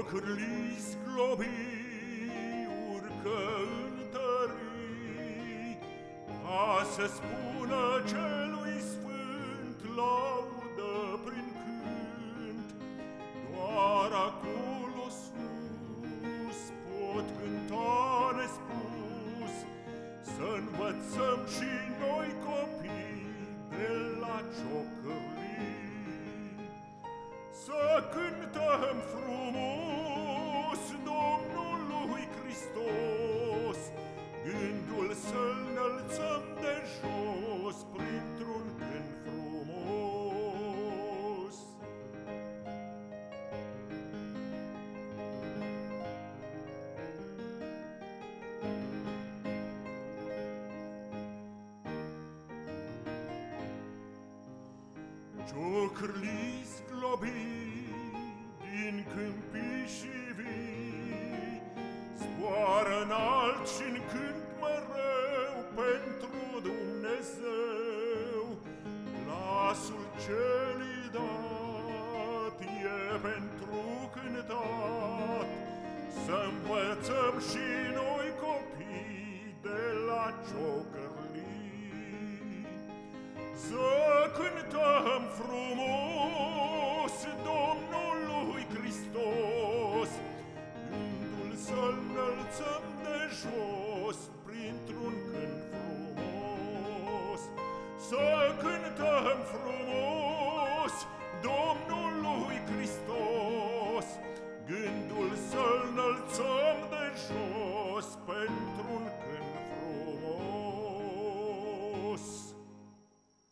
Ciocârli sclobii urcă în tării, Ca să spună celui sfânt laudă prin cânt. Doar acolo sus pot cânta nespus, Să învățăm și noi copii de la ciocârli. Să cântăm frumos Ciocârli sclobii din câmpii și vii, Zboară înalt și în cânt mereu pentru Dumnezeu. Glasul ce-li dat e pentru cântat, Să învățăm și noi copii de la ciocârlii. Să jos Pentru-un cânt frumos.